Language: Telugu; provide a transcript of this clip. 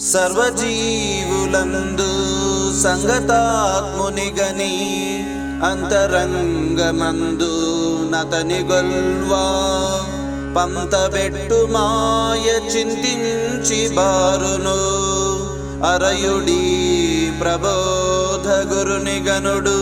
సర్వజీవులందు సంగతాత్మునిగని అంతరంగమందు నతని గొల్వా పంతబెట్టు మాయ చింతించి బారును. అరయుడి ప్రబోధ గురుని గనుడు